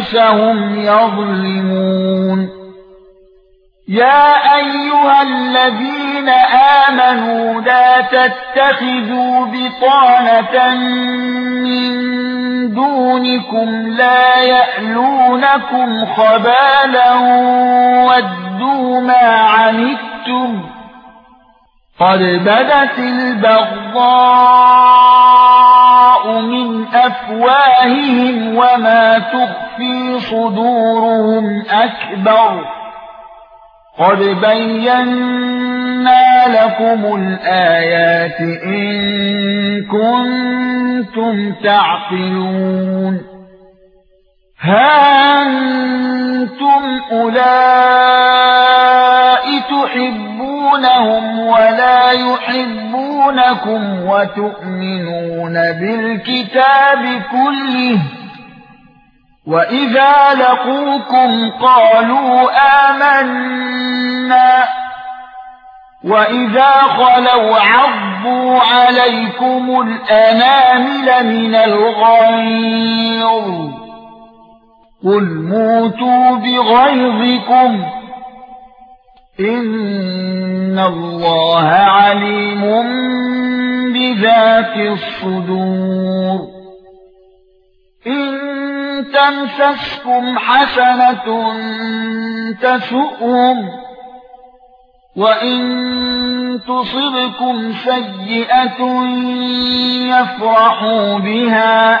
أنفسهم يظلمون. يا أيها الذين آمنوا لا تتخذوا بطانة من دونكم لا يألونكم خبالا ودوا ما عنتم. قد بدت البغضاء من أفواههم وما تخفي صدورهم أكبر قد بينا لكم الآيات إن كنتم تعقلون ها أنتم أولئك تحبونهم ولا يحبونكم وتؤمنون بالكتاب كله واذا لقوكم قالوا آمنا واذا خلوا عضوا عليكم الانامل من الغيظ قل موتوا بغيظكم ان الله عليم بذات الصدور ان تمسسكم حسنه تسؤهم وان تصبكم سيئه يفرحوا بها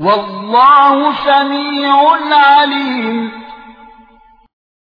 والله سميع عليم.